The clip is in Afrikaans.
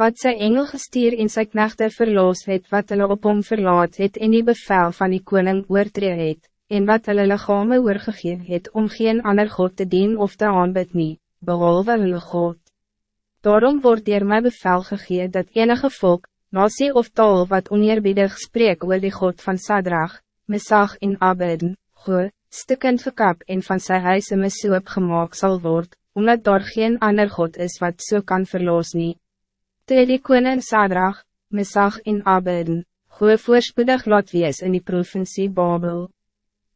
wat sy engel gestuur en sy knechte verloos het wat hulle op hom verlaat het en die bevel van die koning oortree het, en wat hulle lichame oorgegee het om geen ander God te dien of te aanbid nie, behalwe hulle God. Daarom wordt dier my bevel gegee dat enige volk, nasie of taal wat oneerbiedig spreek oor die God van Sadrach, Mesach en Abedn, goe, stukkend gekap en van sy huis een soop gemaakt zal worden, omdat daar geen ander God is wat so kan verloos nie. Toe die koning Sadrach, Mesach en Abedn, goe voorspoedig laat wees in die provincie Babel.